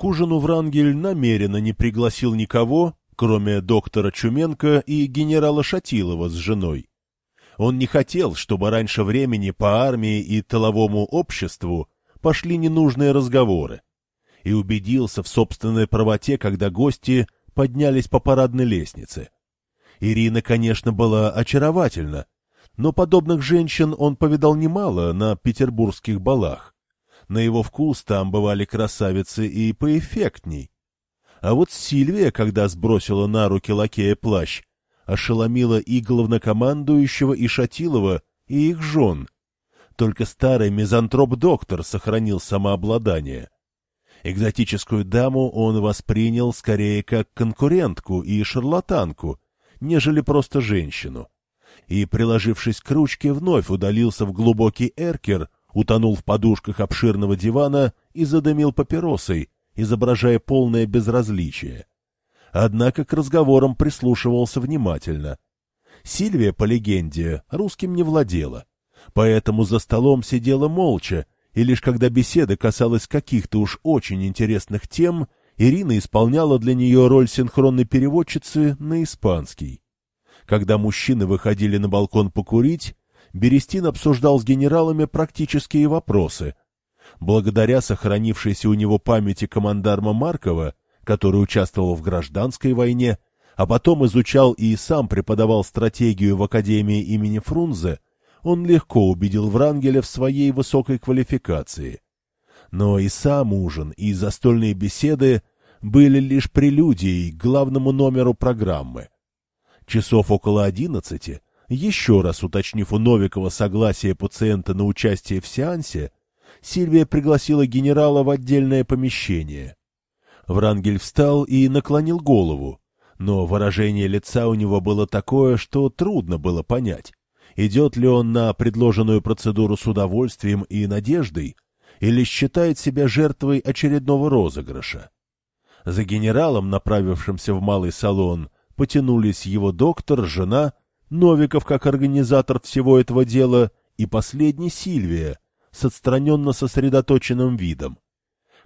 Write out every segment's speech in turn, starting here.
К ужину Врангель намеренно не пригласил никого, кроме доктора Чуменко и генерала Шатилова с женой. Он не хотел, чтобы раньше времени по армии и тыловому обществу пошли ненужные разговоры, и убедился в собственной правоте, когда гости поднялись по парадной лестнице. Ирина, конечно, была очаровательна, но подобных женщин он повидал немало на петербургских балах. На его вкус там бывали красавицы и поэффектней. А вот Сильвия, когда сбросила на руки лакея плащ, ошеломила и главнокомандующего, и Шатилова, и их жен. Только старый мизантроп-доктор сохранил самообладание. Экзотическую даму он воспринял скорее как конкурентку и шарлатанку, нежели просто женщину. И, приложившись к ручке, вновь удалился в глубокий эркер, утонул в подушках обширного дивана и задымил папиросой, изображая полное безразличие. Однако к разговорам прислушивался внимательно. Сильвия, по легенде, русским не владела, поэтому за столом сидела молча, и лишь когда беседа касалась каких-то уж очень интересных тем, Ирина исполняла для нее роль синхронной переводчицы на испанский. Когда мужчины выходили на балкон покурить, Берестин обсуждал с генералами практические вопросы. Благодаря сохранившейся у него памяти командарма Маркова, который участвовал в гражданской войне, а потом изучал и сам преподавал стратегию в Академии имени Фрунзе, он легко убедил Врангеля в своей высокой квалификации. Но и сам ужин, и застольные беседы были лишь прелюдией к главному номеру программы. Часов около одиннадцати еще раз уточнив у Новикова согласие пациента на участие в сеансе, Сильвия пригласила генерала в отдельное помещение. Врангель встал и наклонил голову, но выражение лица у него было такое, что трудно было понять, идет ли он на предложенную процедуру с удовольствием и надеждой, или считает себя жертвой очередного розыгрыша. За генералом, направившимся в малый салон, потянулись его доктор, жена Новиков как организатор всего этого дела и последний Сильвия с отстраненно сосредоточенным видом.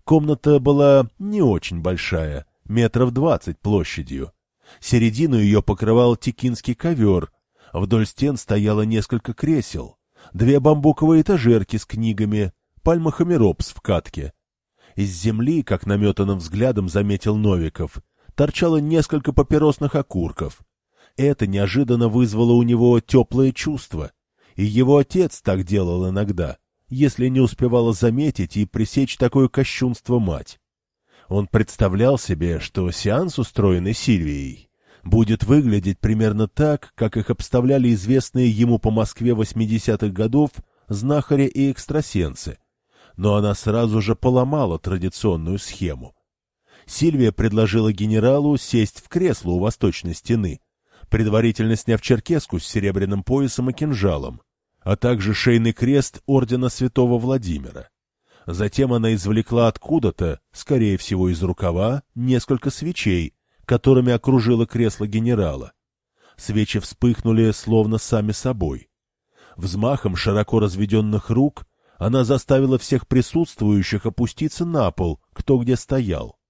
Комната была не очень большая, метров двадцать площадью. Середину ее покрывал текинский ковер, вдоль стен стояло несколько кресел, две бамбуковые этажерки с книгами, пальма хамеропс в катке. Из земли, как наметанным взглядом заметил Новиков, торчало несколько папиросных окурков — это неожиданно вызвало у него теплое чувство, и его отец так делал иногда, если не успевала заметить и пресечь такое кощунство мать. Он представлял себе, что сеанс, устроенный Сильвией, будет выглядеть примерно так, как их обставляли известные ему по Москве 80-х годов знахари и экстрасенсы, но она сразу же поломала традиционную схему. Сильвия предложила генералу сесть в кресло у восточной стены, предварительно сняв черкеску с серебряным поясом и кинжалом, а также шейный крест ордена святого Владимира. Затем она извлекла откуда-то, скорее всего из рукава, несколько свечей, которыми окружила кресло генерала. Свечи вспыхнули словно сами собой. Взмахом широко разведенных рук она заставила всех присутствующих опуститься на пол, кто где стоял.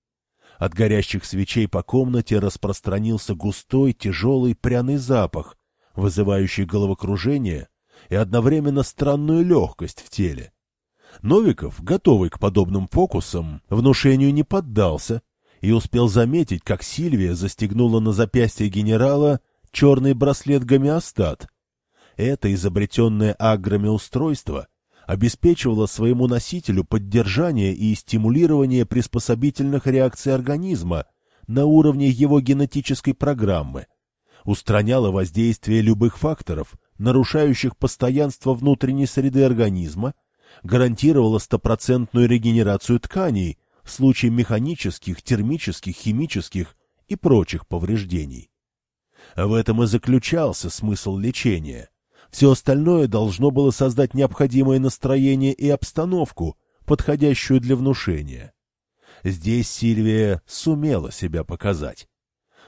От горящих свечей по комнате распространился густой, тяжелый пряный запах, вызывающий головокружение и одновременно странную легкость в теле. Новиков, готовый к подобным фокусам, внушению не поддался и успел заметить, как Сильвия застегнула на запястье генерала черный браслет-гомеостат. Это изобретенное аграми устройство обеспечивала своему носителю поддержание и стимулирование приспособительных реакций организма на уровне его генетической программы, устраняла воздействие любых факторов, нарушающих постоянство внутренней среды организма, гарантировала стопроцентную регенерацию тканей в случае механических, термических, химических и прочих повреждений. В этом и заключался смысл лечения – все остальное должно было создать необходимое настроение и обстановку, подходящую для внушения. Здесь Сильвия сумела себя показать.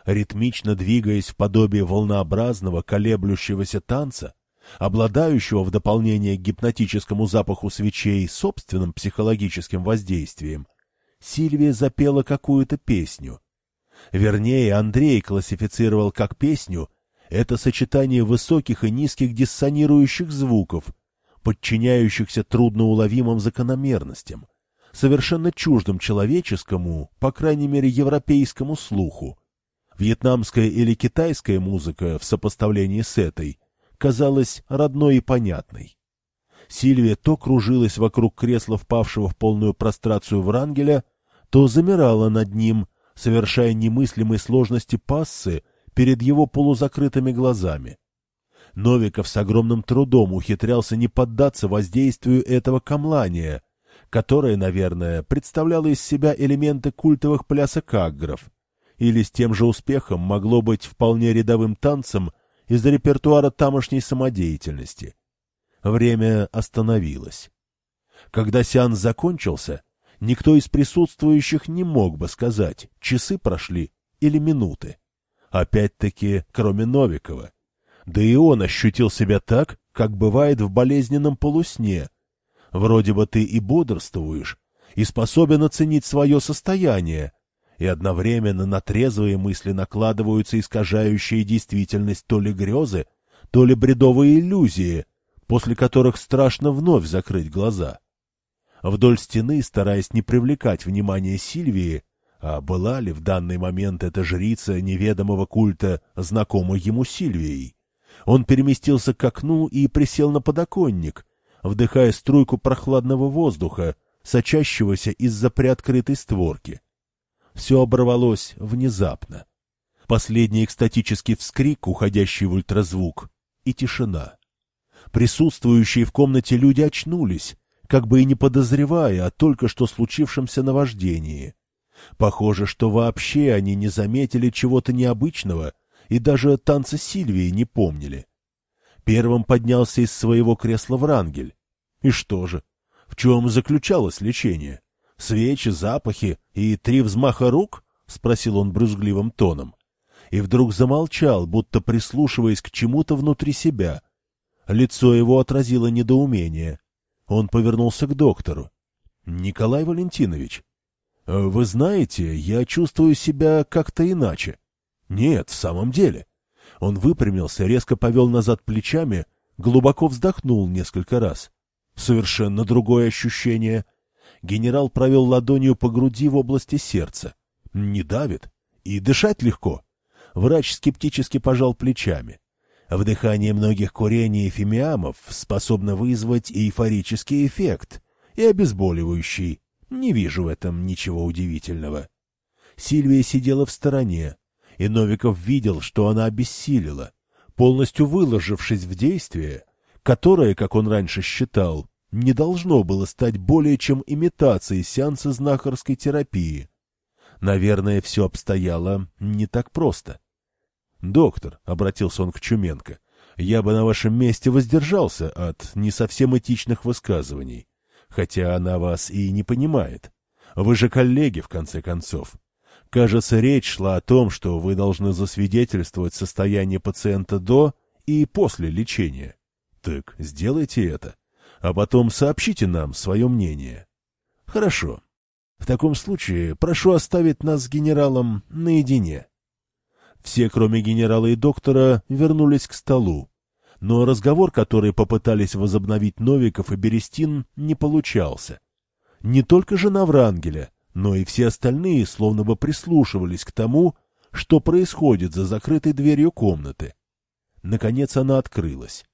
Ритмично двигаясь в подобие волнообразного колеблющегося танца, обладающего в дополнение к гипнотическому запаху свечей собственным психологическим воздействием, Сильвия запела какую-то песню. Вернее, Андрей классифицировал как песню это сочетание высоких и низких диссонирующих звуков, подчиняющихся трудноуловимым закономерностям, совершенно чуждым человеческому, по крайней мере европейскому слуху. Вьетнамская или китайская музыка в сопоставлении с этой казалась родной и понятной. Сильвия то кружилась вокруг кресла впавшего в полную прострацию Врангеля, то замирала над ним, совершая немыслимые сложности пассы перед его полузакрытыми глазами. Новиков с огромным трудом ухитрялся не поддаться воздействию этого камлания, которое, наверное, представляло из себя элементы культовых плясок агров, или с тем же успехом могло быть вполне рядовым танцем из репертуара тамошней самодеятельности. Время остановилось. Когда сеанс закончился, никто из присутствующих не мог бы сказать, часы прошли или минуты. Опять-таки, кроме Новикова. Да и он ощутил себя так, как бывает в болезненном полусне. Вроде бы ты и бодрствуешь, и способен оценить свое состояние, и одновременно на трезвые мысли накладываются искажающие действительность то ли грезы, то ли бредовые иллюзии, после которых страшно вновь закрыть глаза. Вдоль стены, стараясь не привлекать внимания Сильвии, а была ли в данный момент эта жрица неведомого культа знакома ему Сильвией, он переместился к окну и присел на подоконник, вдыхая струйку прохладного воздуха, сочащегося из-за приоткрытой створки. Все оборвалось внезапно. Последний экстатический вскрик, уходящий в ультразвук, и тишина. Присутствующие в комнате люди очнулись, как бы и не подозревая о только что случившемся наваждении. Похоже, что вообще они не заметили чего-то необычного и даже танца Сильвии не помнили. Первым поднялся из своего кресла Врангель. И что же? В чем заключалось лечение? Свечи, запахи и три взмаха рук? — спросил он брюзгливым тоном. И вдруг замолчал, будто прислушиваясь к чему-то внутри себя. Лицо его отразило недоумение. Он повернулся к доктору. — Николай Валентинович, вы знаете, я чувствую себя как-то иначе. — Нет, в самом деле. Он выпрямился, резко повел назад плечами, глубоко вздохнул несколько раз. Совершенно другое ощущение — Генерал провел ладонью по груди в области сердца. Не давит. И дышать легко. Врач скептически пожал плечами. Вдыхание многих курений и фимиамов способно вызвать эйфорический эффект и обезболивающий. Не вижу в этом ничего удивительного. Сильвия сидела в стороне, и Новиков видел, что она обессилила, полностью выложившись в действие, которое, как он раньше считал, не должно было стать более чем имитацией сеанса знахарской терапии. Наверное, все обстояло не так просто. «Доктор», — обратился он к Чуменко, — «я бы на вашем месте воздержался от не совсем этичных высказываний, хотя она вас и не понимает. Вы же коллеги, в конце концов. Кажется, речь шла о том, что вы должны засвидетельствовать состояние пациента до и после лечения. Так сделайте это а потом сообщите нам свое мнение. Хорошо. В таком случае прошу оставить нас с генералом наедине. Все, кроме генерала и доктора, вернулись к столу. Но разговор, который попытались возобновить Новиков и Берестин, не получался. Не только жена Врангеля, но и все остальные словно бы прислушивались к тому, что происходит за закрытой дверью комнаты. Наконец она открылась.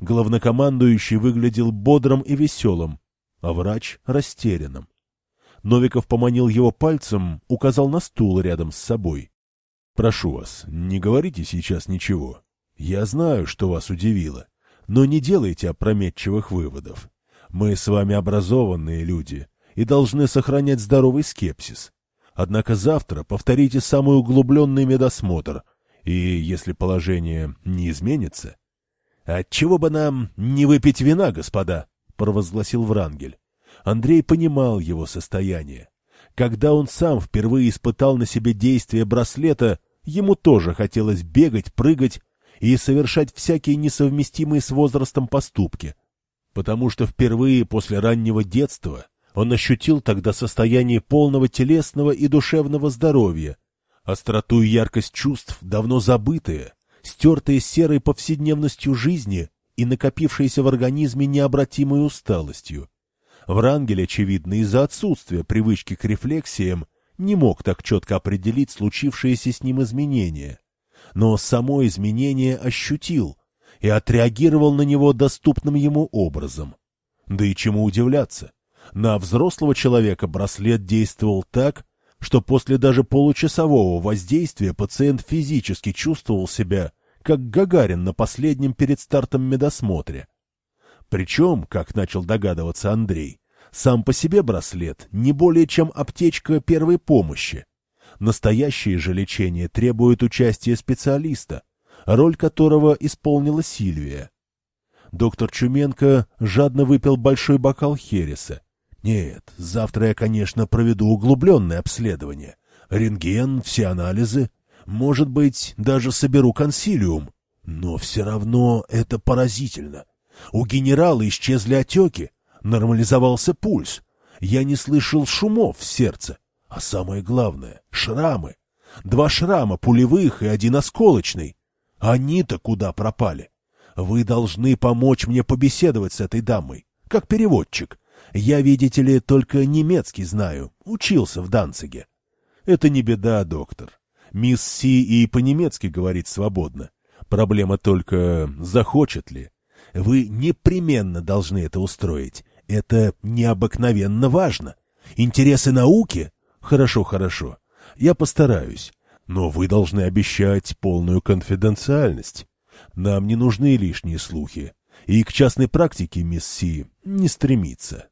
Главнокомандующий выглядел бодрым и веселым, а врач — растерянным. Новиков поманил его пальцем, указал на стул рядом с собой. — Прошу вас, не говорите сейчас ничего. Я знаю, что вас удивило, но не делайте опрометчивых выводов. Мы с вами образованные люди и должны сохранять здоровый скепсис. Однако завтра повторите самый углубленный медосмотр, и, если положение не изменится, «Отчего бы нам не выпить вина, господа?» — провозгласил Врангель. Андрей понимал его состояние. Когда он сам впервые испытал на себе действие браслета, ему тоже хотелось бегать, прыгать и совершать всякие несовместимые с возрастом поступки. Потому что впервые после раннего детства Он ощутил тогда состояние полного телесного и душевного здоровья, остроту и яркость чувств, давно забытые, стертые серой повседневностью жизни и накопившиеся в организме необратимой усталостью. Врангель, очевидно, из-за отсутствия привычки к рефлексиям, не мог так четко определить случившиеся с ним изменения. Но само изменение ощутил и отреагировал на него доступным ему образом. Да и чему удивляться? На взрослого человека браслет действовал так, что после даже получасового воздействия пациент физически чувствовал себя, как Гагарин на последнем перед стартом медосмотре. Причем, как начал догадываться Андрей, сам по себе браслет не более чем аптечка первой помощи. Настоящее же лечение требует участия специалиста, роль которого исполнила Сильвия. Доктор Чуменко жадно выпил большой бокал хереса нет, завтра я, конечно, проведу углубленное обследование. Рентген, все анализы. Может быть, даже соберу консилиум. Но все равно это поразительно. У генерала исчезли отеки, нормализовался пульс. Я не слышал шумов в сердце. А самое главное — шрамы. Два шрама пулевых и один осколочный. Они-то куда пропали? Вы должны помочь мне побеседовать с этой дамой, как переводчик. Я, видите ли, только немецкий знаю, учился в Данциге. Это не беда, доктор. Мисс Си и по-немецки говорит свободно. Проблема только, захочет ли. Вы непременно должны это устроить. Это необыкновенно важно. Интересы науки? Хорошо, хорошо. Я постараюсь. Но вы должны обещать полную конфиденциальность. Нам не нужны лишние слухи. И к частной практике мисс Си не стремится.